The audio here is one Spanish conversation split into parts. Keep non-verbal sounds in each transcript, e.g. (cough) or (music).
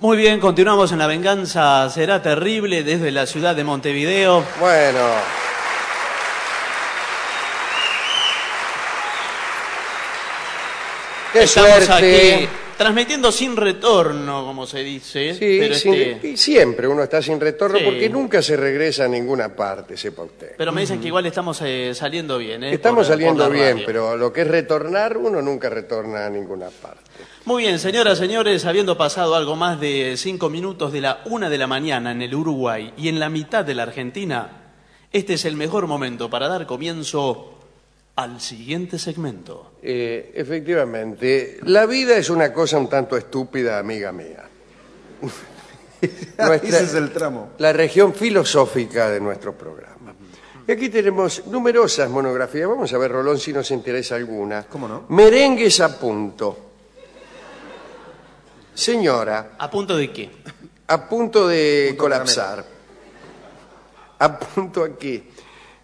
Muy bien, continuamos en La Venganza Será Terrible desde la ciudad de Montevideo. Bueno. Qué Estamos suerte. aquí transmitiendo sin retorno, como se dice. Sí, pero, sin- este, y siempre uno está sin retorno Sí. porque nunca se regresa a ninguna parte, sepa usted. pero me dicen que igual estamos eh, saliendo bien. ¿eh? Estamos por- saliendo por bien, pero lo que es retornar, uno nunca retorna a ninguna parte. Muy bien, señoras, señores, habiendo pasado algo más de cinco minutos de la una de la mañana en el Uruguay y en la mitad de la Argentina, este es el mejor momento para dar comienzo al siguiente segmento. Eh, efectivamente, la vida es una cosa un tanto estúpida, amiga mía. (laughs) Nuestra- Ese es el tramo. la región filosófica de nuestro programa. Y aquí tenemos numerosas monografías. Vamos a ver, Rolón, si nos interesa alguna. ¿Cómo no? Merengues a punto. Señora, ¿A punto de qué? a punto de Punto colapsar. A punto aquí.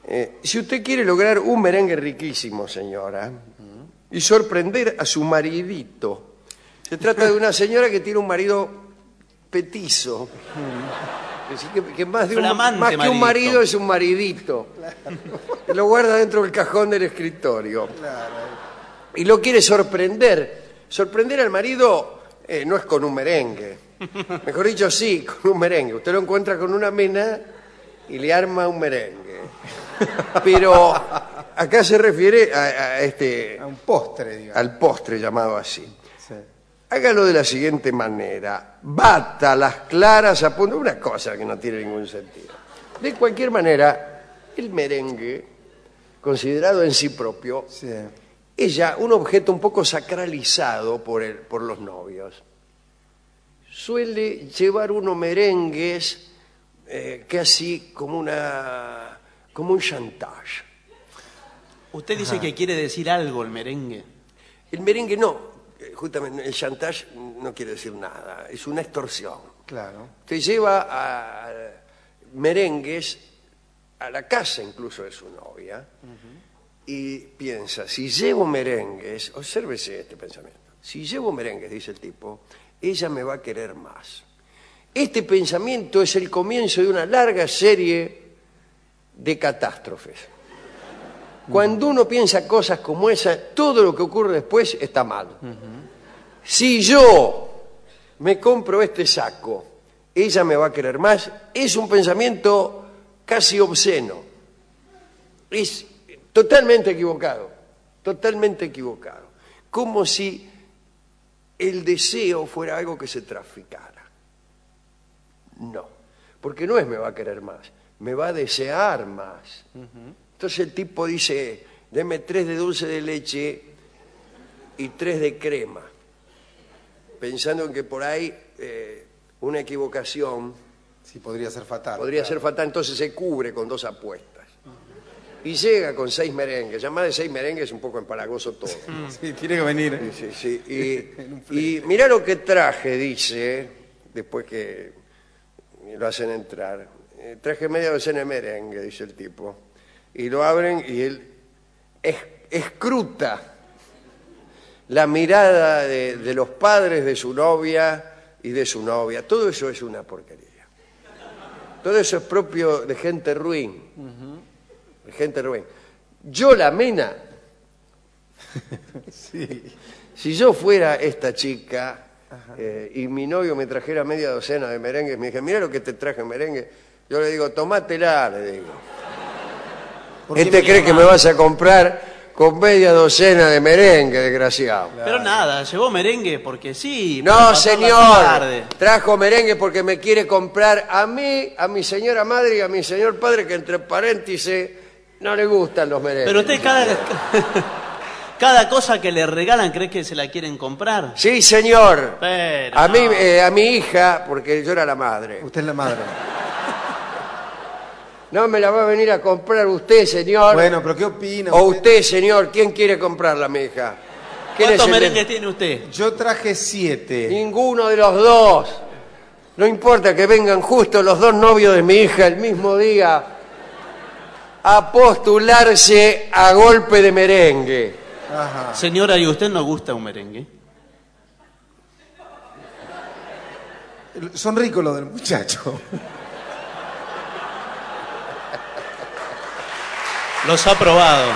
Eh, si usted quiere lograr un merengue riquísimo, señora, y sorprender a su maridito, se trata de una señora que tiene un marido petizo. Que, que más, de un, Flamante más que un marido es un maridito. Lo guarda dentro del cajón del escritorio. Y lo quiere sorprender. Sorprender al marido eh, no es con un merengue. Mejor dicho, sí, con un merengue. Usted lo encuentra con una mena y le arma un merengue. Pero acá se refiere a, a este, A un postre, digamos. al postre llamado así. Sí. Hágalo de la siguiente manera. Bata las claras a punto. Una cosa que no tiene ningún sentido. De cualquier manera, el merengue, considerado en sí propio, Sí. es ya un objeto un poco sacralizado por, el- por los novios. Suele llevar uno merengues eh, casi como, una, como un chantage. Usted dice que quiere decir algo el merengue. El merengue no, eh, justamente el chantage no quiere decir nada, es una extorsión. Claro. Te lleva a merengues a la casa incluso de su novia y piensa, si llevo merengues, obsérvese este pensamiento, si llevo merengues, dice el tipo, ella me va a querer más. Este pensamiento es el comienzo de una larga serie de catástrofes. Cuando uno piensa cosas como esa, todo lo que ocurre después está mal. Si yo me compro este saco, ella me va a querer más, es un pensamiento casi obsceno. Es totalmente equivocado, totalmente equivocado. Como si el deseo fuera algo que se traficara. No, porque no es me va a querer más, me va a desear más. Entonces el tipo dice, deme tres de dulce de leche y tres de crema, pensando en que por ahí eh, una equivocación Sí, podría ser fatal. podría claro. ser fatal, entonces se cubre con dos apuestas. Y llega con seis merengues, ya más de seis merengues es un poco empalagoso todo. (laughs) Sí, tiene que venir. ¿eh? Sí, sí, sí. Y, (laughs) y mirá lo que traje, dice, después que lo hacen entrar. Eh, traje media docena de merengue, dice el tipo. Y lo abren y él es- escruta la mirada de, de los padres de su novia y de su novia. Todo eso es una porquería. Todo eso es propio de gente ruin. De gente ruin. Yo la mena (laughs) si yo fuera esta chica eh, y mi novio me trajera media docena de merengues, me dije, mira lo que te traje merengue, yo le digo, tomátela, le digo. ¿Por qué Este cree que me vas a comprar con media docena de merengue, desgraciado. Pero nada, llevó merengue porque sí. para No, señor, tarde. trajo merengue porque me quiere comprar a mí, a mi señora madre y a mi señor padre, que entre paréntesis no le gustan los merengues. Pero usted cada, (laughs) cada cosa que le regalan, ¿cree que se la quieren comprar? Sí, señor. Pero A, mí, no. eh, a mi hija, porque yo era la madre. Usted es la madre. No me la va a venir a comprar usted, señor. Bueno, pero ¿qué opina? o usted, señor. ¿Quién quiere comprarla, mi hija? ¿Quién es ¿Cuántos merengues tiene usted? Yo traje siete. Ninguno de los dos. No importa que vengan justo los dos novios de mi hija el mismo día a postularse a golpe de merengue. Ajá. Señora, ¿y usted no gusta un merengue? Son ricos los del muchacho. Los ha probado.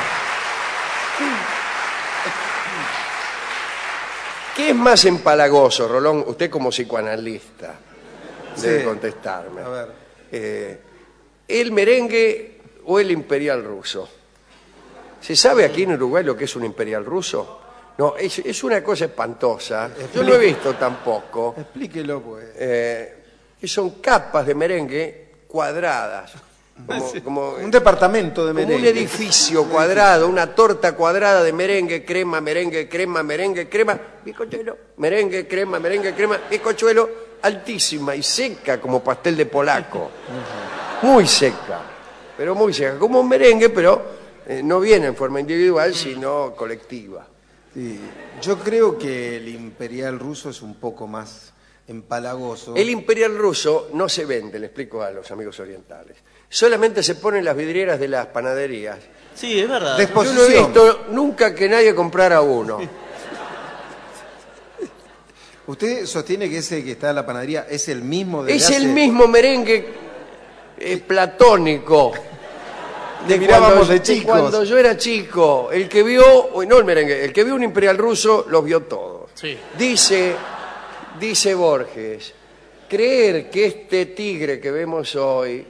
¿Qué es más empalagoso, Rolón? Usted como psicoanalista debe Sí. contestarme. A ver. Eh, ¿El merengue o el imperial ruso? ¿Se sabe aquí en Uruguay lo que es un imperial ruso? No, es, es una cosa espantosa. Yo no he visto tampoco. Explíquelo, pues. Eh, que son capas de merengue cuadradas. Como, como- Un departamento de como un merengue. edificio cuadrado, una torta cuadrada de merengue, crema, merengue, crema, merengue, crema, bizcochuelo, merengue, crema, merengue, crema, bizcochuelo, altísima y seca como pastel de polaco. Muy seca, pero muy seca. Como un merengue, pero eh, no viene en forma individual, sino colectiva. Sí. Yo creo que el imperial ruso es un poco más empalagoso. El imperial ruso no se vende, le explico a los amigos orientales. Solamente se pone en las vidrieras de las panaderías. Sí, es verdad. Yo no he visto nunca que nadie comprara uno. (laughs) ¿Usted sostiene que ese que está en la panadería es el mismo de Es el mismo merengue eh, platónico. Que mirábamos de chicos. cuando yo era chico, el que vio, uy, no el merengue, el que vio un imperial ruso los vio todos. Sí. Dice, dice Borges, creer que este tigre que vemos hoy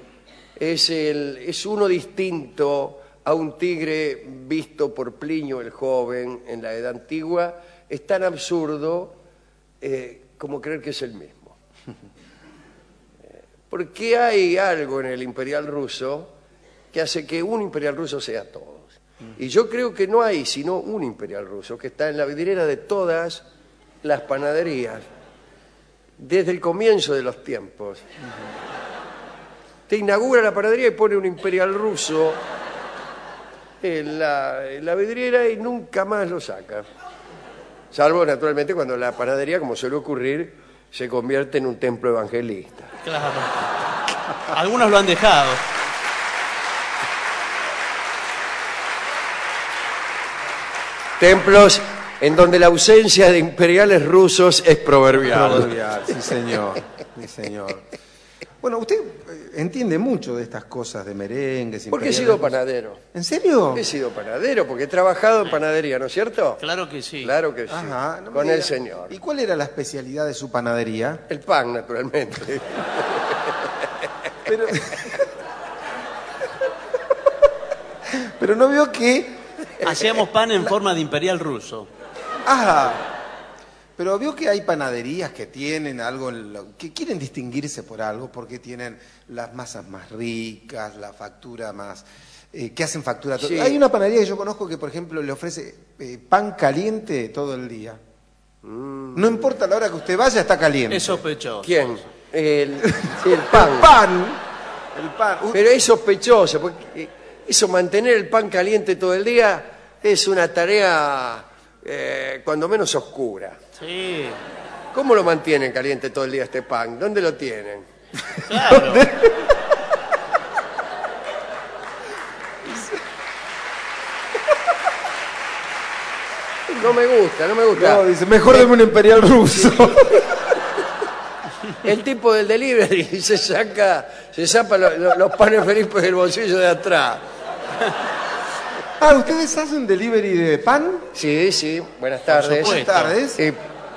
es, uno distinto a un tigre visto por Plinio el joven en la edad antigua es tan absurdo eh, como creer que es el mismo. (laughs) Porque hay algo en el imperial ruso que hace que un imperial ruso sea todos. Y yo creo que no hay sino un imperial ruso que está en la vidriera de todas las panaderías desde el comienzo de los tiempos. Te inaugura la panadería y pone un imperial ruso en la, en la vidriera y nunca más lo saca. Salvo, naturalmente, cuando la panadería, como suele ocurrir, se convierte en un templo evangelista. Claro. Algunos lo han dejado. Templos en donde la ausencia de imperiales rusos es proverbial. Proverbial, sí señor, sí señor. Bueno, usted eh, entiende mucho de estas cosas de merengues. Porque he sido panadero. ¿En serio? He sido panadero porque he trabajado en panadería, ¿no es cierto? Claro que sí. Claro que sí. Ajá, no me Con el señor. ¿Y cuál era la especialidad de su panadería? El pan, naturalmente. Pero, (laughs) pero no veo que... Hacíamos pan en forma de imperial ruso. Ajá. Pero veo que hay panaderías que tienen algo, en lo- que quieren distinguirse por algo, porque tienen las masas más ricas, la factura más... eh, que hacen factura. Sí. Hay una panadería que yo conozco que, por ejemplo, le ofrece eh, pan caliente todo el día. Mm. No importa la hora que usted vaya, está caliente. Es sospechoso. ¿Quién? El, (laughs) pan. El pan. El pan. Pero es sospechoso, porque eh, eso, mantener el pan caliente todo el día, es una tarea eh, cuando menos oscura. Sí. ¿Cómo lo mantienen caliente todo el día este pan? ¿Dónde lo tienen? Claro. (laughs) No me gusta, no me gusta. no, dice, mejor deme un imperial ruso. (laughs) El tipo del delivery se saca, se zapa lo- lo- los panes Felipe del bolsillo de atrás. Ah, ¿ustedes hacen delivery de pan? Sí, sí, buenas tardes. Buenas tardes. Sí,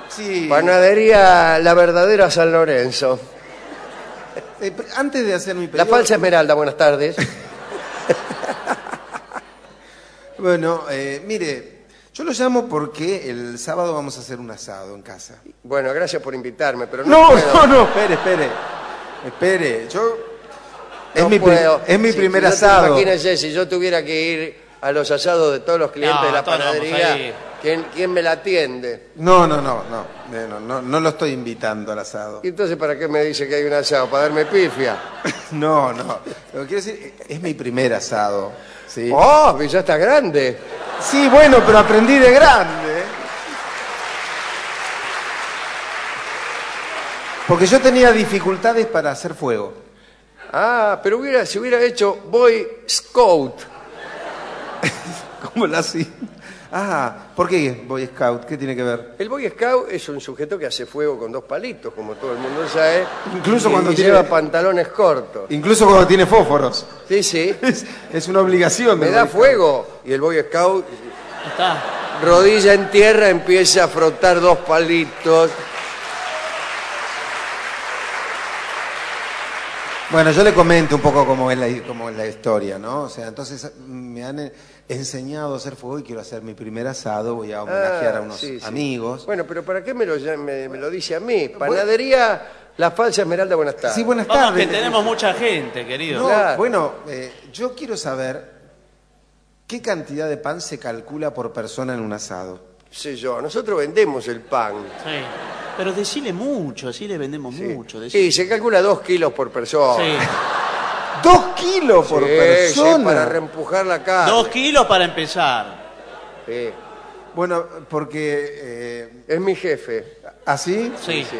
Sí. panadería La Verdadera San Lorenzo. Eh, antes de hacer mi La pedido... falsa Esmeralda, buenas tardes. (laughs) Bueno, eh, mire, yo lo llamo porque el sábado vamos a hacer un asado en casa. Bueno, gracias por invitarme, pero no, No, puedo. no, no, espere, espere. Espere, yo... Es No mi, puedo. es mi Si- primer te- asado. Imagínense, si yo tuviera que ir a los asados de todos los clientes No, de la todos vamos panadería. ¿quién, quién me la atiende? No, no, no, no, eh, no, no, no lo estoy invitando al asado. ¿Y entonces para qué me dice que hay un asado? ¿Para darme pifia? (laughs) No, no. Lo que quiero decir, es mi primer asado. Sí, ¡Oh, ya está grande! sí bueno, pero aprendí de grande. Porque yo tenía dificultades para hacer fuego. Ah, pero hubiera, si hubiera hecho Boy Scout. ¿Cómo la así? Ah, ¿por qué Boy Scout? ¿Qué tiene que ver? El Boy Scout es un sujeto que hace fuego con dos palitos, como todo el mundo sabe. Incluso y- cuando y tiene- lleva pantalones cortos. Incluso cuando tiene fósforos. Sí, sí. Es, es una obligación. Me da Boy Scout. fuego. Y el Boy Scout, Está. rodilla en tierra, empieza a frotar dos palitos. Bueno, yo le comento un poco cómo es, la, cómo es la historia, ¿no? O sea, entonces me han eh, enseñado a hacer fuego y quiero hacer mi primer asado, voy a homenajear Ah, a unos sí, sí. amigos. Bueno, pero ¿para qué me lo, llama- me, me lo dice a mí? Panadería La Falsa Esmeralda, buenas tardes. Sí, buenas Vamos tardes. que tenemos mucha gente, querido. No, Claro. bueno, eh, yo quiero saber qué cantidad de pan se calcula por persona en un asado. sé yo, nosotros vendemos el pan. Sí. Pero decile mucho, así le vendemos Sí. mucho. decile- Sí, se calcula dos kilos por persona. Sí. ¡Dos kilos por Sí, sí, persona! para reempujar la carne. Dos kilos para empezar. Sí. Bueno, porque... eh, Es mi jefe. ¿Así? Sí. Sí.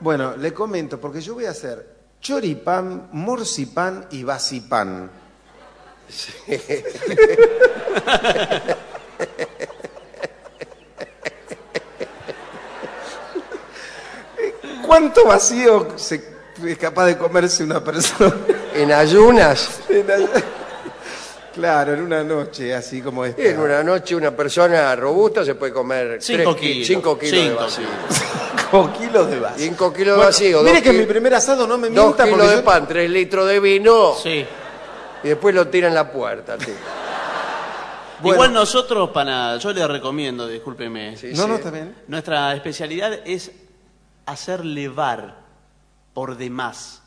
Bueno, le comento, porque yo voy a hacer choripán, morcipán y basipán. (laughs) ¿Cuánto vacío se- es capaz de comerse una persona? (laughs) En ayunas, (laughs) En claro, en una noche, así como esta. en una noche una persona robusta se puede comer Cinco tres ki- kilos. cinco kilos de Cinco vacío. Cinco kilos de vacío. Cinco kilos de Bueno, vacío. Mire que mi primer asado no me Dos mienta kilos porque de yo- pan, tres litros de vino Sí. y después lo tira en la puerta. Bueno. Igual nosotros, para, yo le recomiendo, discúlpeme, Sí, No, sí. no, está bien. nuestra especialidad es hacer levar por demás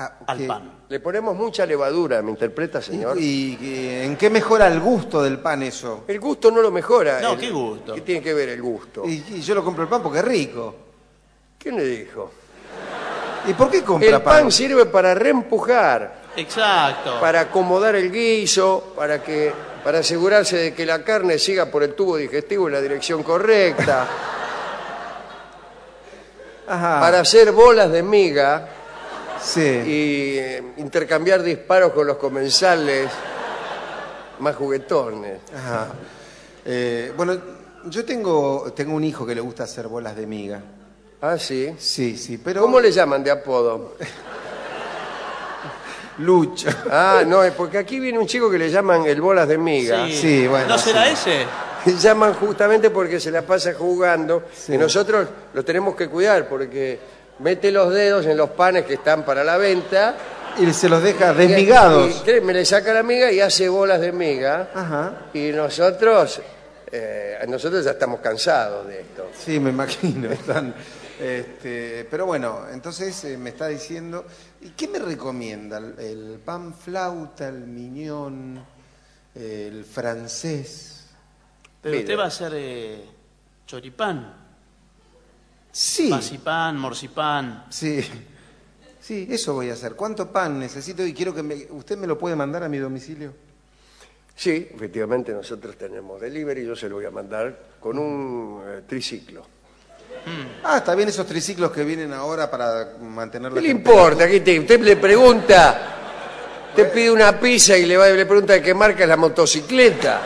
Ah, al pan. Le ponemos mucha levadura, ¿me interpreta, señor? ¿Y, y en qué mejora el gusto del pan eso? El gusto no lo mejora. No, El- ¿qué gusto? ¿Qué tiene que ver el gusto? Y, y yo lo compro el pan porque es rico. ¿Quién le dijo? ¿Y por qué compra El pan sirve para reempujar, Exacto. para acomodar el guiso, para que para asegurarse de que la carne siga por el tubo digestivo en la dirección correcta, (laughs) Ajá. para hacer bolas de miga Sí. y eh, intercambiar disparos con los comensales más juguetones. Ajá. Eh, bueno, yo tengo, tengo un hijo que le gusta hacer bolas de miga. Ah, sí. Sí, sí, pero... ¿Cómo le llaman de apodo? (laughs) Lucho. Ah, no, es porque aquí viene un chico que le llaman el bolas de miga. Sí. Sí, bueno, ¿No será sí. ese? (laughs) llaman justamente porque se la pasa jugando y nosotros lo tenemos que cuidar porque mete los dedos en los panes que están para la venta Y se los deja desmigados. y, créeme, le saca la miga y hace bolas de miga Ajá. y nosotros eh, nosotros ya estamos cansados de esto Sí, me imagino. (laughs) Están, este, pero bueno, entonces eh, me está diciendo, ¿y qué me recomienda? ¿El, el pan flauta, el miñón, el francés? Pero Mire. usted va a hacer eh, choripán, Sí, pasipán, morcipán. sí, sí, eso voy a hacer. ¿Cuánto pan necesito? Y quiero que me, usted me lo puede mandar a mi domicilio. sí efectivamente nosotros tenemos delivery yo se lo voy a mandar con un eh, triciclo Ah, está bien esos triciclos que vienen ahora para mantener la ¿qué le temperatura. importa? ¿Qué te- usted le pregunta te pide una pizza y le, va, le pregunta de qué marca es la motocicleta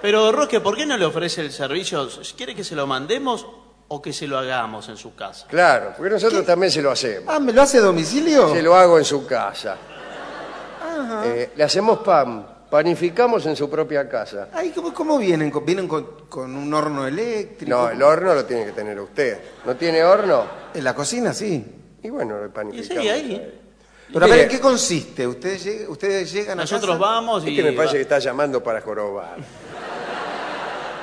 Pero Roque, ¿por qué no le ofrece el servicio? ¿Quiere que se lo mandemos o que se lo hagamos en su casa? Claro, porque nosotros ¿Qué? también se lo hacemos. Ah, ¿me lo hace a domicilio? Se lo hago en su casa. Eh, le hacemos pan, panificamos en su propia casa. Ay, ¿cómo, cómo vienen? ¿Con- ¿Vienen con, con un horno eléctrico? No, el horno lo tiene que tener usted. ¿No tiene horno? En la cocina, sí. Y bueno, lo Y panificamos. sigue ahí. Pero a ver, ¿en qué consiste? ¿Ustedes, lleg- ustedes llegan a Nosotros casa? vamos Es y que me parece que está llamando para jorobar.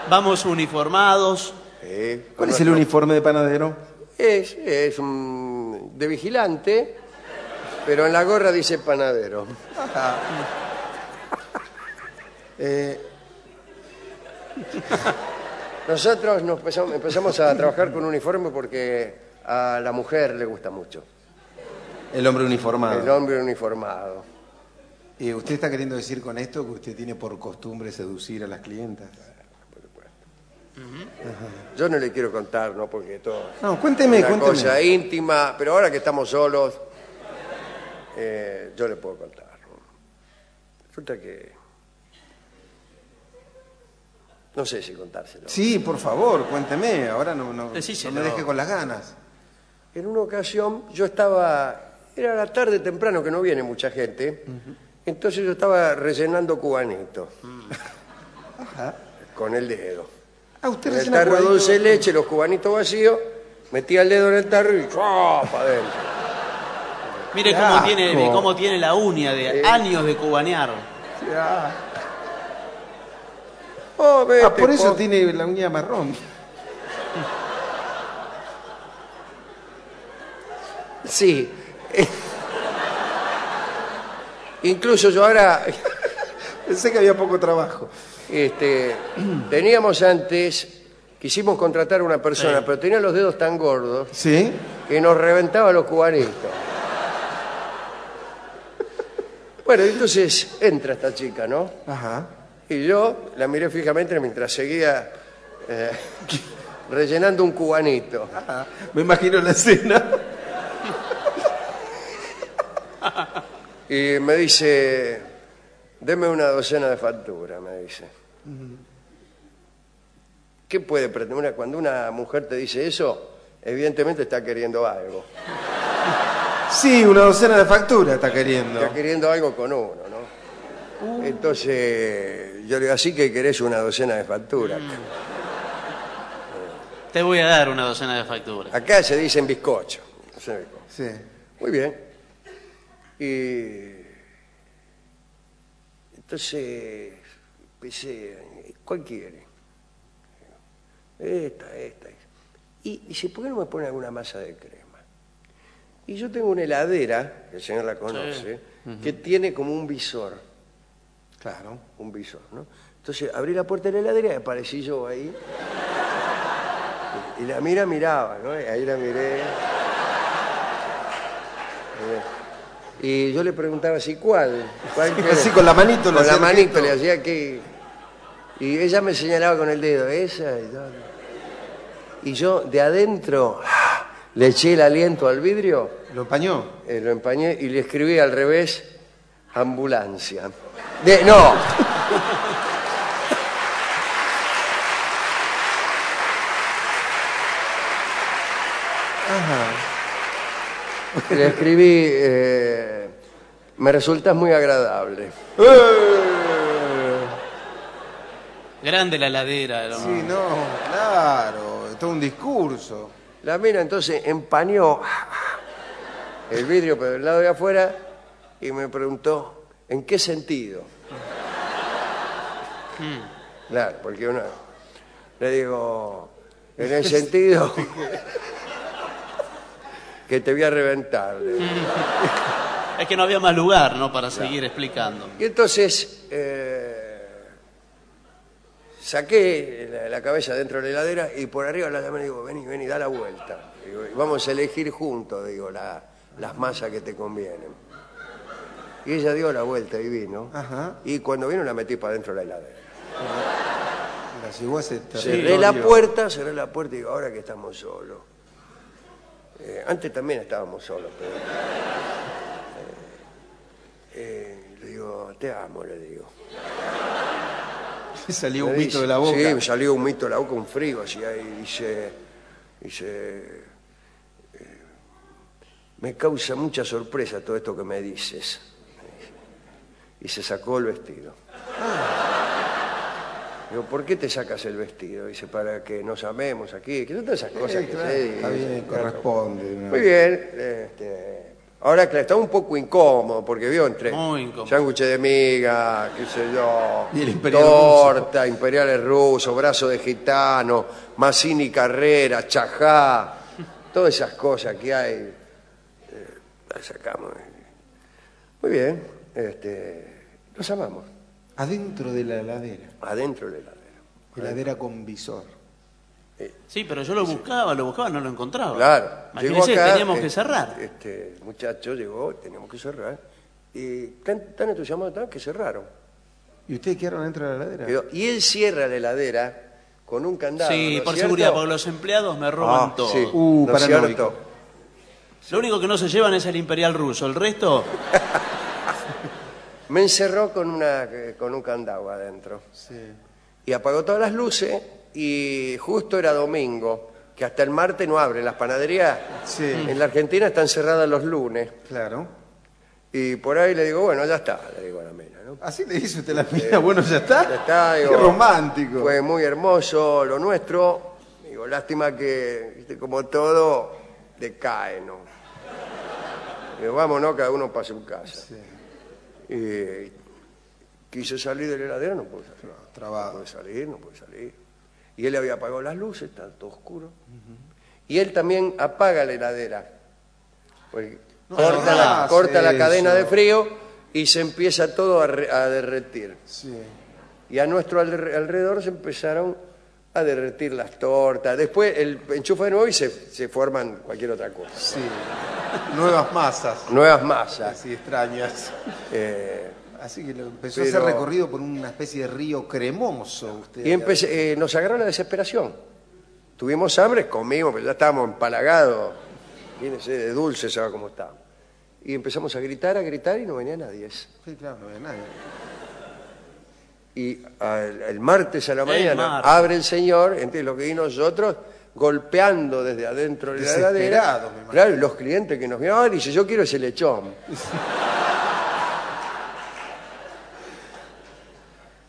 Vamos uniformados. Eh, ¿Cuál es el uniforme de panadero? Es, es un- de vigilante, pero en la gorra dice panadero. (laughs) Eh, Nosotros nos empezamos, empezamos a trabajar con uniforme porque a la mujer le gusta mucho. el hombre uniformado. El hombre uniformado. ¿Y usted está queriendo decir con esto que usted tiene por costumbre seducir a las clientas? Yo no le quiero contar, ¿no? Porque todo No, cuénteme, una cuénteme. cosa íntima, pero ahora que estamos solos, eh, yo le puedo contar. ¿no? Resulta que No sé si contárselo. Sí, por favor, cuénteme. Ahora no, no, Decíselo. no me deje con las ganas. En una ocasión yo estaba, era la tarde temprano que no viene mucha gente, entonces yo estaba rellenando cubanito con el dedo. Ah, usted En el tarro dulce de leche, los cubanitos vacíos, metía el dedo en el tarro y ¡chua! para adentro. Mire Qué cómo asco. tiene, cómo tiene la uña de Eh. años de cubanear. Ah, Oh, vete, ah, por eso po- tiene la uña marrón. Sí. Incluso yo ahora, Pensé que había poco trabajo. Este, (clears throat) teníamos antes, quisimos contratar a una persona, pero tenía los dedos tan gordos ¿Sí? que nos reventaba los cubanitos. Bueno, entonces entra esta chica, ¿no? Ajá. Y yo la miré fijamente mientras seguía eh, (laughs) rellenando un cubanito. Ajá. Me imagino la escena. Y me dice, deme una docena de facturas, me dice. ¿Qué puede pretender? Una- Cuando una mujer te dice eso, evidentemente está queriendo algo. (laughs) Sí, una docena de facturas está queriendo. Está queriendo algo con uno, ¿no? Entonces, yo le digo, así que querés una docena de facturas. Te voy a dar una docena de facturas. Acá se dicen bizcocho. bizcocho. Sí. Muy bien. Y entonces empecé, ¿cuál quiere? Esta, esta. Y dice, ¿por qué no me pone alguna masa de crema? Y yo tengo una heladera, que el señor la conoce, que tiene como un visor, Claro. un visor, ¿no? Entonces abrí la puerta de la heladera y aparecí yo ahí. Y la mira miraba, ¿no? Y ahí la miré. Y yo le preguntaba así, ¿cuál? Así con la manito le Con la manito le hacía que... Y ella me señalaba con el dedo, esa y tal. Y yo de adentro le eché el aliento al vidrio, ¿Lo empañó? eh, lo empañé y le escribí al revés, ambulancia. De, no, le escribí, eh, me resultas muy agradable. ¡Eh! Grande la heladera. era Sí, no, claro. Es todo un discurso. La mina entonces empañó el vidrio por el lado de afuera y me preguntó, ¿en qué sentido? Claro, porque uno le digo, en el sentido (laughs) que te voy a reventar. (laughs) Es que no había más lugar, ¿no? Para seguir explicando. Y entonces eh, saqué la, la cabeza dentro de la heladera y por arriba la llamé y digo, vení, vení, da la vuelta. Digo, y vamos a elegir juntos, digo, la- las masas que te convienen. Y ella dio la vuelta y vino. Ajá. Y cuando vino la metí para dentro de la heladera. La llevó a ese Cerré territorio. la puerta, cerré la puerta y digo, ahora que estamos solos. Eh, antes también estábamos solos, pero... eh, eh, le digo, te amo, le digo. (laughs) Salió un mito de la boca. Sí, me salió un mito de la boca, un frío, así ahí dice, dice, eh, me causa mucha sorpresa todo esto que me dices. Y se sacó el vestido. (laughs) Digo, ¿por qué te sacas el vestido? Dice, para que nos amemos aquí, que son todas esas cosas Sí, que claro, se está bien, corresponde. Muy bien. este, ahora, claro, está un poco incómodo porque vio entre Muy incómodo. sándwiches de miga, qué sé yo, Y el imperial torta, imperiales rusos, brazo de gitano, Mazzini Carrera, chajá, todas esas cosas que hay, eh, las sacamos. Muy bien, este, nos amamos, Adentro de la heladera. adentro de la heladera. Heladera con visor. Sí, pero yo lo buscaba, lo buscaba, no lo encontraba. Claro, llegó Imagínese, acá, teníamos eh, que cerrar. Este muchacho llegó, teníamos que cerrar. Y tan, tan entusiasmado estaban que cerraron. ¿Y ustedes quedaron dentro de la heladera? Quedó- Y él cierra la heladera con un candado. ¿no Sí, por cierto? seguridad, porque los empleados me roban Ah, todo. sí. Uh, ¿No cierto? Lo único que no se llevan es el imperial ruso. El resto, (laughs) Me encerró con, una, con un candado adentro. Sí. Y apagó todas las luces y justo era domingo, que hasta el martes no abren. Las panaderías Sí. en la Argentina están cerradas los lunes. Claro. Y por ahí le digo, bueno, ya está, le digo a la mina, ¿no? Así le dice usted a la mina, bueno, ya está. Ya está, digo, Qué romántico. Fue muy hermoso lo nuestro. Digo, lástima que, como todo, decae, ¿no? Digo, vámonos, cada uno para su casa. Y quiso salir de la heladera, no pudo salir. No trabado. puede salir, no puede salir. Y él había apagado las luces, está todo oscuro. Y él también apaga la heladera. Porque corta no la, corta cadena de frío y se empieza todo a, re- a derretir Sí. y a nuestro alre- alrededor se empezaron a derretir las tortas. Después el enchufa de nuevo y se, se forman cualquier otra cosa. Sí. Nuevas masas. Nuevas masas. Así extrañas. Eh, Así que lo empezó a hacer recorrido por una especie de río cremoso. Usted y empecé- eh, nos agarró la desesperación. Tuvimos hambre, comimos, pero ya estábamos empalagados. Fíjense, de dulce, ¿sabe cómo estábamos? Y empezamos a gritar, a gritar y no venía nadie. Sí, claro, no había nadie. Y al- el martes a la mañana abre el señor, entonces lo que vimos nosotros golpeando desde adentro de la heladera. Claro, los clientes que nos ah, dice, yo quiero ese lechón. (laughs)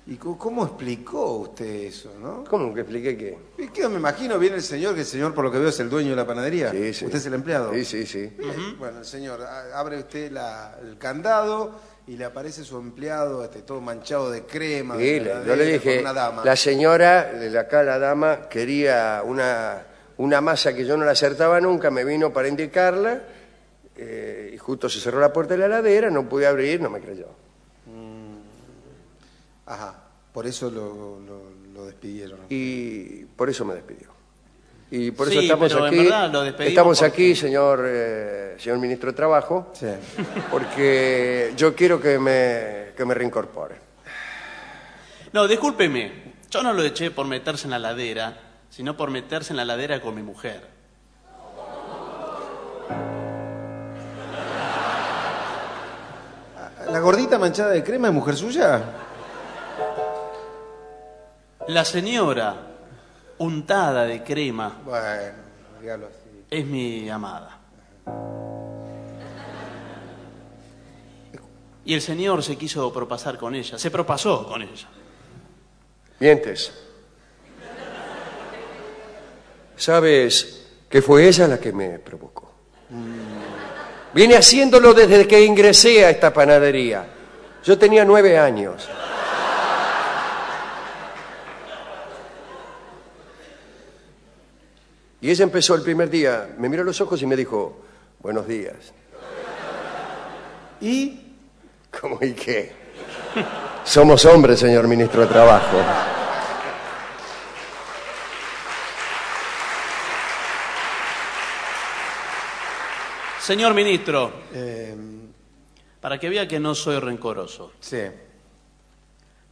¿Y cómo explicó usted eso, no? ¿Cómo que expliqué qué? ¿Y qué? Me imagino, viene el señor, que el señor por lo que veo es el dueño de la panadería. Sí, sí. ¿Usted es el empleado? Sí, sí, sí. Bueno, el señor, abre usted la- el candado y le aparece su empleado este, todo manchado de crema. Sí, de yo le dije, una dama. la señora, de acá la dama, quería una, una masa que yo no la acertaba nunca, me vino para indicarla, eh, y justo se cerró la puerta de la heladera, no pude abrir, no me creyó. Ajá, por eso lo, lo- lo despidieron. Y por eso me despidió. Y por Sí, eso estamos pero en aquí. verdad lo despedimos estamos porque- aquí, señor, eh, señor ministro de Trabajo, Sí. porque yo quiero que me, que me reincorpore. No, discúlpeme. Yo no lo eché por meterse en la ladera, sino por meterse en la ladera con mi mujer. ¿La gordita manchada de crema es mujer suya? La señora, untada de crema, Bueno, dígalo así. es mi amada. Y el señor se quiso propasar con ella, se propasó con ella. Mientes. ¿Sabes que fue ella la que me provocó? Viene haciéndolo desde que ingresé a esta panadería. Yo tenía nueve años. Y ella empezó el primer día, me miró a los ojos y me dijo, buenos días. ¿Y? ¿Cómo y qué? Somos hombres, señor ministro de Trabajo. Señor ministro, Eh, para que vea que no soy rencoroso, sí,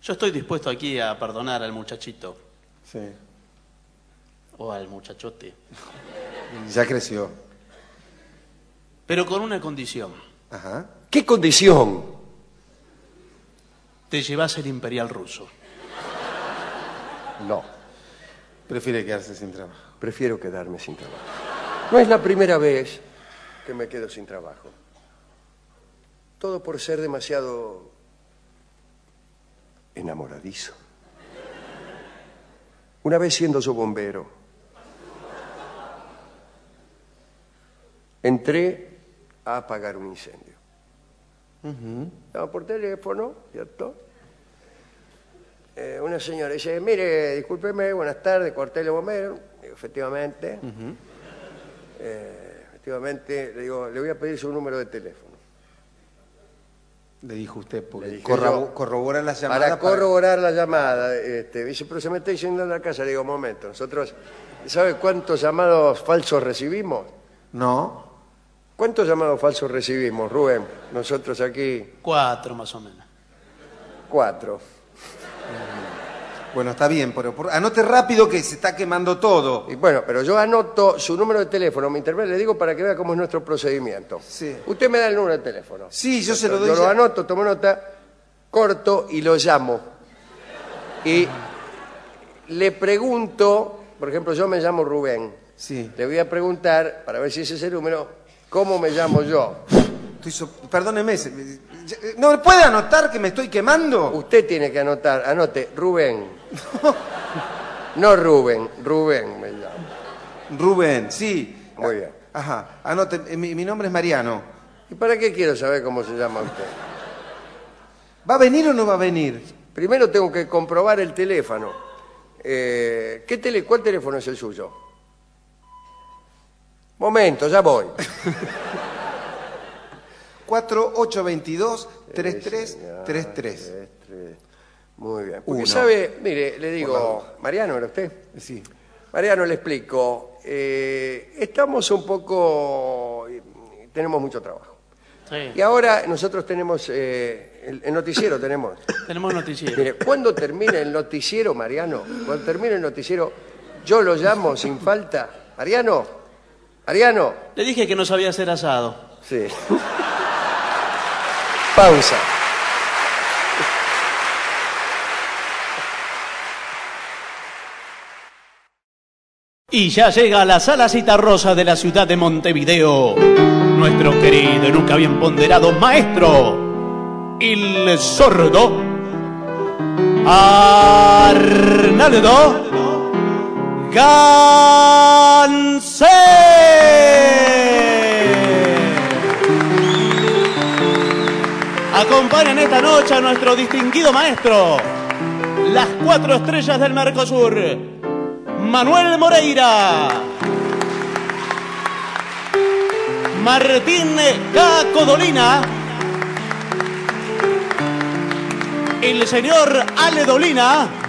yo estoy dispuesto aquí a perdonar al muchachito sí. O al muchachote, Ya creció. pero con una condición. Ajá. ¿Qué condición? Te llevas el imperial ruso. No, Prefiere quedarse sin trabajo. prefiero quedarme sin trabajo. No es la primera vez que me quedo sin trabajo. Todo por ser demasiado enamoradizo. Una vez siendo yo bombero, entré a apagar un incendio. Estaba por teléfono, ¿cierto? Eh, una señora dice, mire, discúlpeme, buenas tardes, cuartel de bomberos. Efectivamente. Eh, efectivamente, le digo, le voy a pedir su número de teléfono. Le dijo usted, porque dije yo, corrobora las llamadas. Para corroborar la llamada, este, dice, pero se me está incendiando la casa. Le digo, momento, nosotros, ¿sabe cuántos llamados falsos recibimos? No. ¿Cuántos llamados falsos recibimos, Rubén? Nosotros aquí, Cuatro más o menos. cuatro. Bueno, está bien, pero por- anote rápido que se está quemando todo. Y bueno, pero yo anoto su número de teléfono, me interpreta, le digo para que vea cómo es nuestro procedimiento. Sí. Usted me da el número de teléfono. Sí, yo se lo doy Yo lo ya. anoto, tomo nota, corto y lo llamo. Y le pregunto, por ejemplo, yo me llamo Rubén. Sí. Le voy a preguntar, para ver si ese es el número, ¿cómo me llamo yo? Estoy so- Perdóneme. se- ¿No puede anotar que me estoy quemando? Usted tiene que anotar, anote, Rubén. (laughs) No Rubén, Rubén me llamo. Rubén, sí. Muy bien. Ajá. Anote, eh, mi, mi nombre es Mariano. ¿Y para qué quiero saber cómo se llama usted? ¿Va a venir o no va a venir? Primero tengo que comprobar el teléfono. Eh, ¿qué tele, ¿Cuál teléfono es el suyo? Momento, ya voy. (laughs) 4822-3333. Muy bien. Porque Uno. sabe, mire, le digo, Mariano, ¿era usted? Sí. Mariano, le explico. Eh, estamos un poco... Tenemos mucho trabajo. Sí. Y ahora nosotros tenemos... eh, el, el noticiero tenemos. (coughs) Tenemos noticiero. Mire, cuando termine el noticiero, Mariano, cuando termine el noticiero, yo lo llamo sin falta. Mariano, Mariano, Le dije que no sabía hacer asado. sí. Pausa. Y ya llega a la sala Citarrosa de la ciudad de Montevideo, nuestro querido y nunca bien ponderado maestro, el sordo, Arnaldo Gansé. Acompañan esta noche a nuestro distinguido maestro, las cuatro estrellas del Mercosur, Manuel Moreira, Martín Caco Dolina, el señor Ale Dolina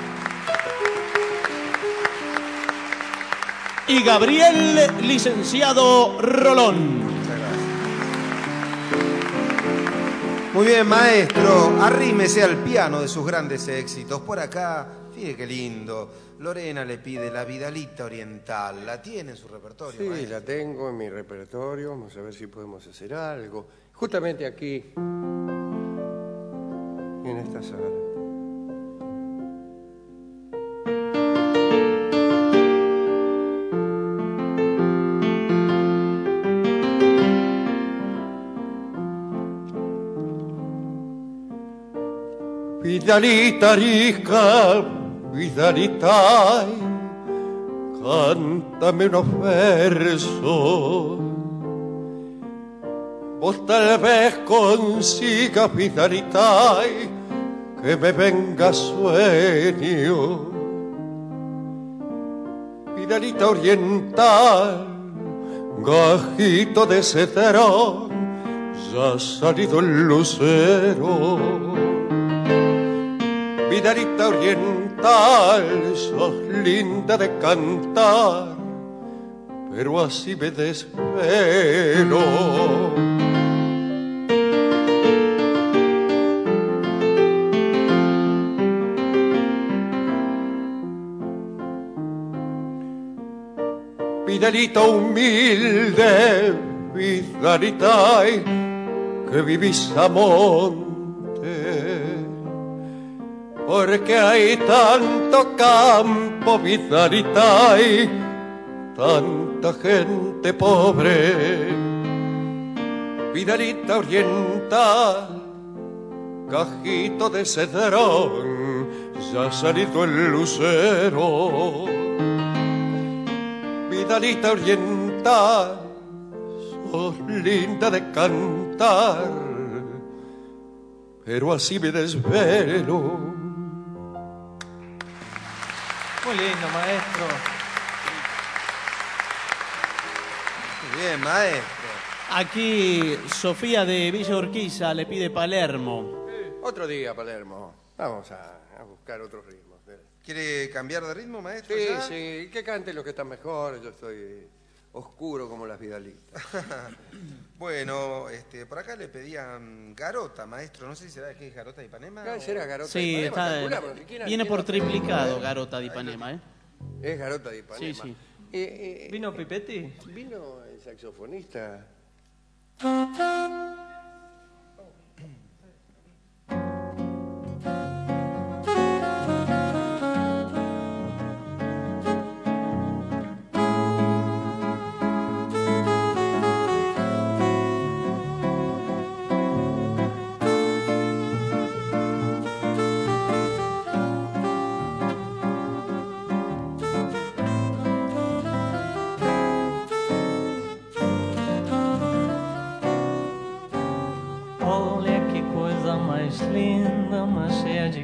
y Gabriel Licenciado Rolón. Muy bien, maestro. Arrímese al piano de sus grandes éxitos. Por acá, fíjate qué lindo. Lorena le pide la Vidalita Oriental. ¿La tiene en su repertorio? Sí, maestro? la tengo en mi repertorio. Vamos a ver si podemos hacer algo. Justamente aquí, en esta sala. Vidalita rica, Vidalita, cántame unos versos. Vos tal vez consigas, Vidalita, que me venga sueño. Vidalita oriental, gajito de cedrón, ya ha salido el lucero. Vidalita oriental, sos linda de cantar, pero así me desvelo. Vidalita humilde, Vidalita, que vivís a monte porque hay tanto campo, Vidalita, y tanta gente pobre. Vidalita oriental, cajito de cedrón, ya ha salido el lucero. Vidalita oriental, sos linda de cantar, pero así me desvelo. Muy lindo, maestro. Muy bien, maestro. Aquí Sofía de Villa Urquiza le pide Palermo. Otro día, Palermo. Vamos a, a buscar otros ritmos. ¿Quiere cambiar de ritmo, maestro? Sí, ya? sí, que cante los que están mejor. Yo estoy oscuro como las vidalitas. (laughs) Bueno, este, por acá le pedían garota, maestro. No sé si será de qué es garota de Ipanema. Ah, o- ¿Será Garota de Sí, Ipanema? está, ¿quién- viene quién por triplicado Garota de Ipanema, ¿eh? Es Garota de Ipanema. Sí, sí. Eh, eh, ¿Vino Pipetti? Vino el saxofonista.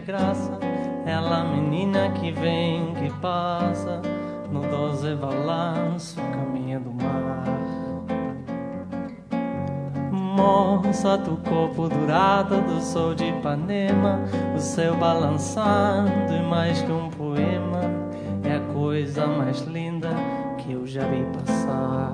Graça. Ela, menina que vem, que passa, no doze balanço, caminho do mar. Moça do corpo dourado do sol de Ipanema, o céu balançando e mais que um poema, é a coisa mais linda que eu já vi passar.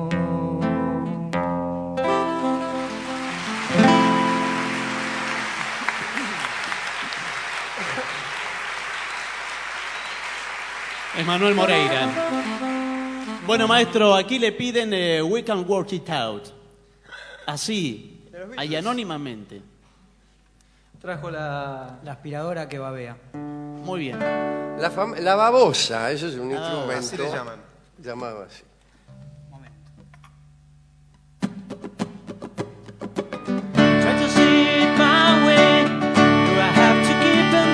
Es Manuel Moreira. Bueno, maestro, aquí le piden eh, We Can Work It Out. Así, ahí anónimamente. Trajo la, La aspiradora que babea. Muy bien. La, fam- la babosa, eso es un Ah, instrumento. así le llaman. Llamado así.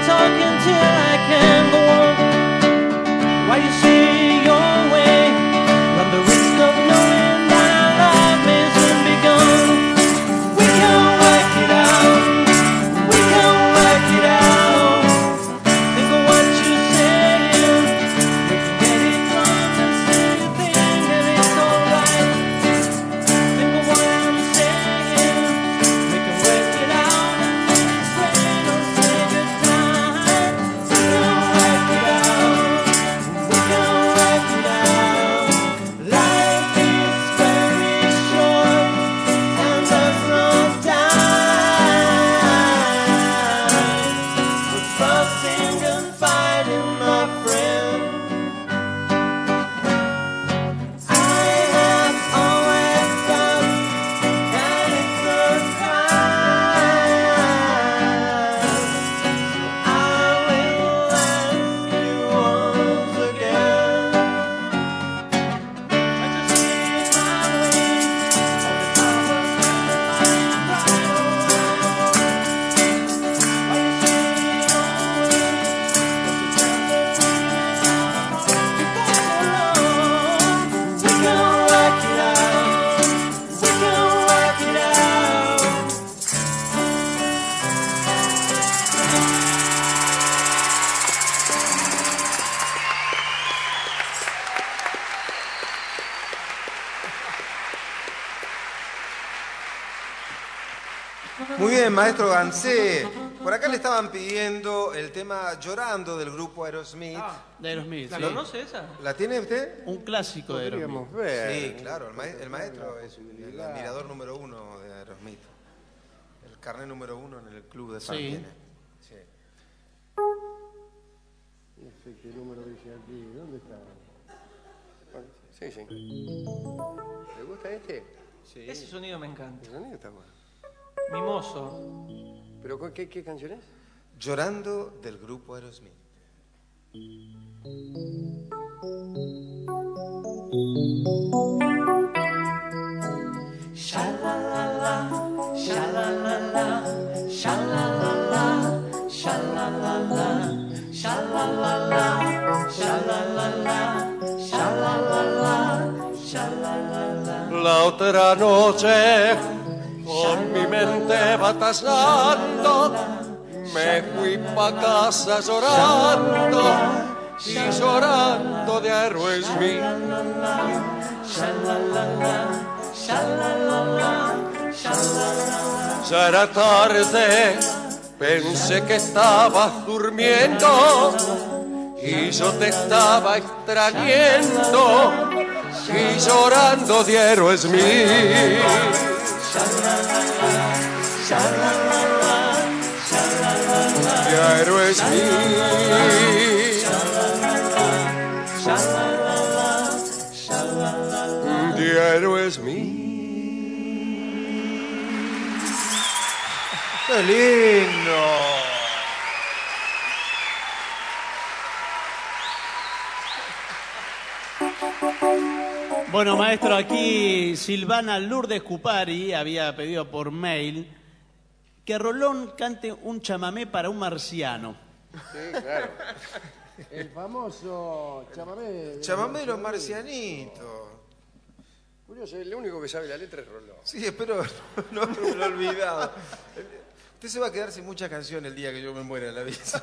Talking till I can Vai sim. Gansé. Por acá le estaban pidiendo el tema Llorando del grupo Aerosmith. De Aerosmith, ¿La sí. conoce esa? ¿La tiene usted? Un clásico de Aerosmith. Ver. Sí, claro, el, ma- el maestro es el admirador número uno de Aerosmith. El carnet número uno en el club de fan Sí. Sí. No sé qué número dice aquí. ¿Dónde está? Sí, sí. ¿Le gusta este? Ese sonido me encanta. El sonido está bueno. Mimoso. ¿Pero qué, qué canción es? Llorando del grupo Aerosmith. La otra noche, con mi mente batallando, me fui pa' casa llorando y llorando de Aerosmith. Ya era tarde, pensé que estabas durmiendo y yo te estaba extrañando y llorando diero es mí. Diero es mí. Diero es mí. ¡Qué lindo! Bueno, maestro, aquí Silvana Lourdes Cupari había pedido por mail que Rolón cante un chamamé para un marciano. Sí, claro. El famoso chamamé. de Chamamé los marcianitos. Curioso, el único que sabe la letra es Rolón. Sí, espero no haberme olvidado. Usted se va a quedar sin muchas canciones el día que yo me muera, le aviso.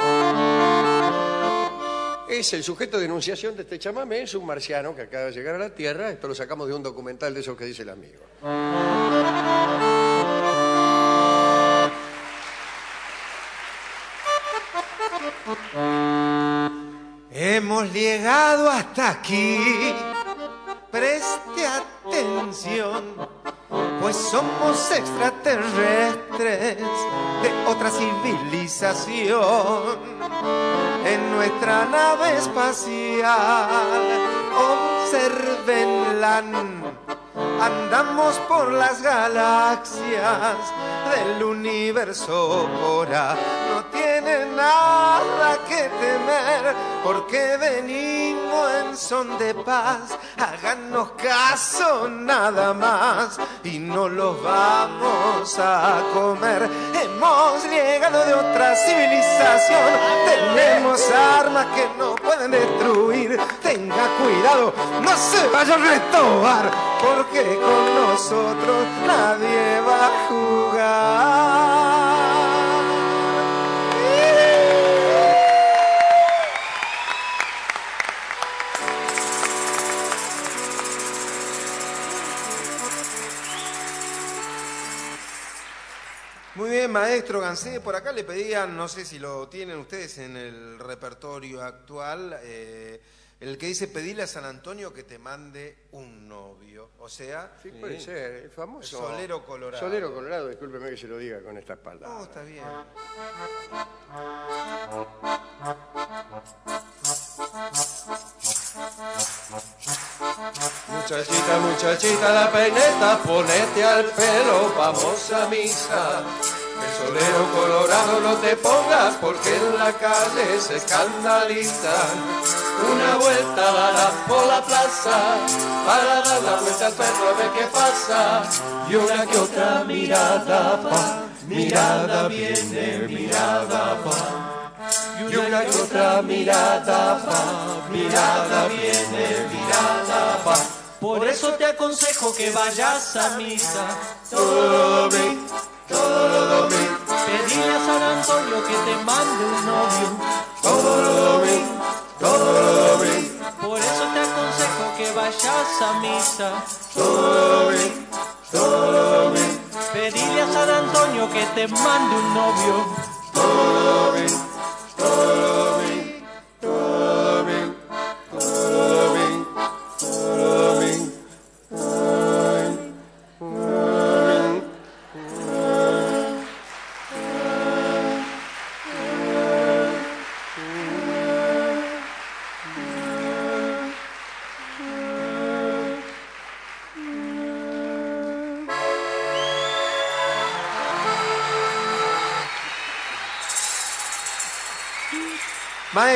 (laughs) Es el sujeto de enunciación de este chamamé, es un marciano que acaba de llegar a la Tierra. Esto lo sacamos de un documental de esos que dice el amigo. Hemos llegado hasta aquí, preste atención, pues somos extraterrestres de otra civilización. Nuestra nave espacial, observenla. Andamos por las galaxias del universo ahora. Tiene nada que temer porque venimos en son de paz. Háganos caso nada más y no los vamos a comer. Hemos llegado de otra civilización. Tenemos armas que no pueden destruir. Tenga cuidado, no se vaya a retobar porque con nosotros nadie va a jugar. Maestro Gansé, por acá le pedían, no sé si lo tienen ustedes en el repertorio actual, eh, el que dice pedirle a San Antonio que te mande un novio. O sea, Sí, puede ser, el famoso. Solero Colorado. Solero Colorado, discúlpeme que se lo diga con estas no, palabras. está bien. Muchachita, muchachita, la peineta, ponete al pelo, vamos a misa. El solero colorado no te pongas porque en la calle se escandalizan. Una vuelta darás por la plaza para dar la vuelta al perro a ver qué pasa. Y una que otra mirada va, mirada viene, mirada va. Y una que otra mirada va, mirada viene, mirada va. Por eso te aconsejo que vayas a misa. Todo domingo, todo domingo, Pedirle a San Antonio que te mande un novio. Por eso te aconsejo que vayas a misa. Pedirle a San Antonio que te mande un novio.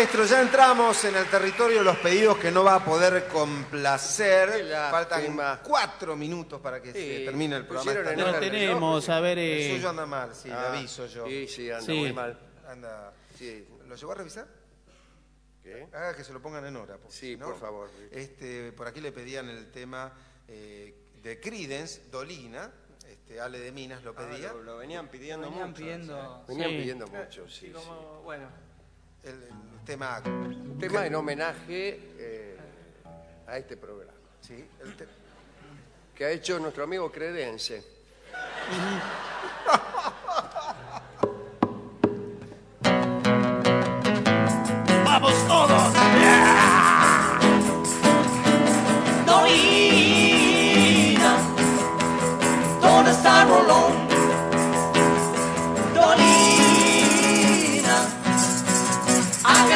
Maestro, ya entramos en el territorio de los pedidos que no va a poder complacer. Faltan cuatro minutos para que se termine el programa. pusieron en tenemos, a ver... El eh, suyo anda mal, sí, le Ah, aviso yo. Sí, sí, anda Sí. muy mal. Anda. Sí. ¿Lo llegó a revisar? ¿Qué? Haga que se lo pongan en hora. porque Sí, no- por favor. Este, por aquí le pedían el tema eh, de Credence, Dolina. Este, Ale de Minas lo pedía. lo, lo venían pidiendo Venían mucho. pidiendo. Venían Sí. pidiendo mucho, sí. Sí, como, bueno el, tema. Un tema en homenaje eh, a este programa. Sí, que ha hecho nuestro amigo Credense. (laughs) ¡Vamos todos! Dorina, ¿dónde está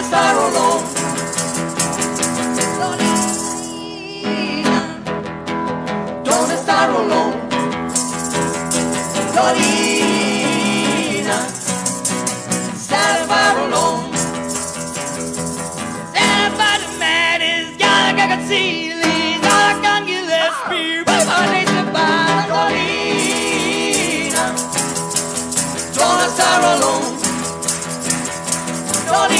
star alone. Lolita, don't estar alone. Lolita, salvar alone. Everybody mad is gonna get. Don't start alone. Don't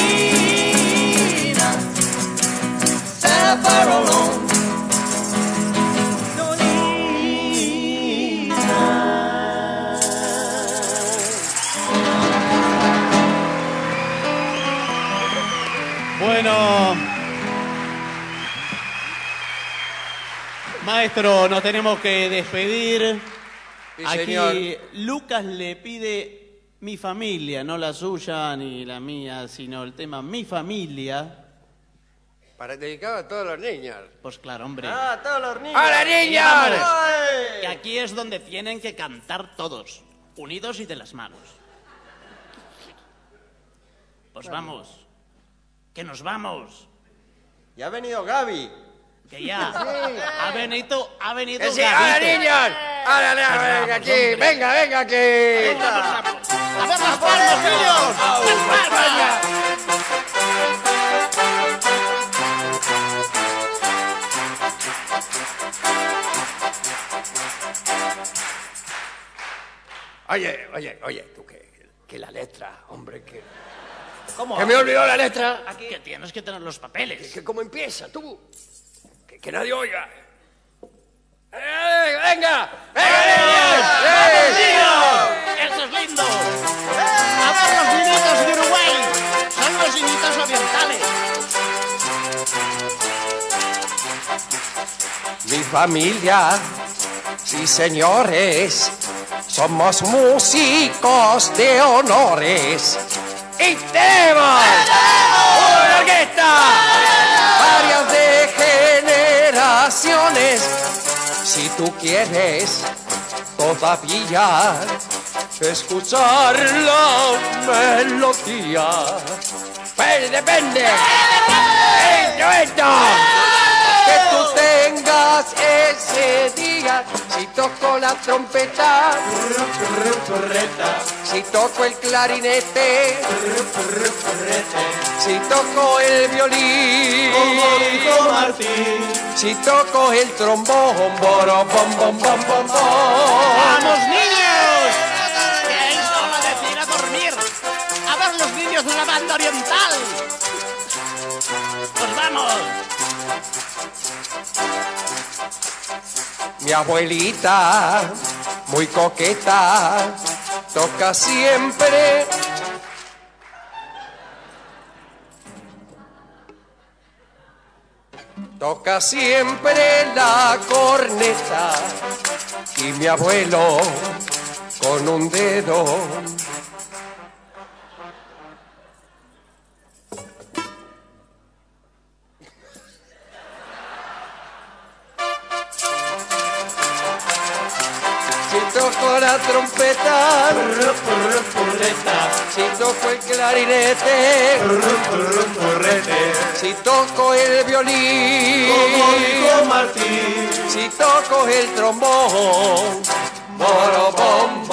Maestro, nos tenemos que despedir. Sí, Aquí señor. Lucas le pide mi familia, no la suya ni la mía, sino el tema mi familia. Para dedicado a todos los niños. Pues claro, hombre. ¡Ah, todos los niños! ¡Hola, niños! Que aquí es donde tienen que cantar todos, unidos y de las manos. Pues vamos, que nos vamos, Ya ha venido Gaby. Que ya (laughs) ha venido, ha venido. ¡Que sí! ¡Hola, Gabito. niños! ¡Hola, venga vamos, aquí! hombre. ¡Venga, venga aquí! ¡A ver las palmas, niños! Oye, oye, oye, tú que, que la letra, hombre, que... ¿Cómo? Que me olvidó la letra. Aquí que tienes que tener los Que, papeles. que cómo empieza, tú. Que, nadie oiga. ¡Eh, ¡Venga! ¡Venga, niños! ¡Eh! ¡Eso es lindo! ¡A ver los niñitos de Uruguay! ¡Son los niñitos orientales! Mi familia, sí señores, somos músicos de honores. ¡Y tenemos! ¡Una orquesta! Varias si tú quieres todavía escuchar la melodía. Pues depende. Que tú tengas ese día. Si toco la trompeta, si toco el clarinete, si toco el violín, si toco el trombón. ¡Vamos, niños! ¡Que es hora de a dormir! ¡A ver los niños de la banda oriental! ¡Pues vamos! Mi abuelita, muy coqueta, toca siempre. Toca siempre la corneta y mi abuelo con un dedo la trompeta, si toco el clarinete, si toco el violín, si toco el trombón, bom,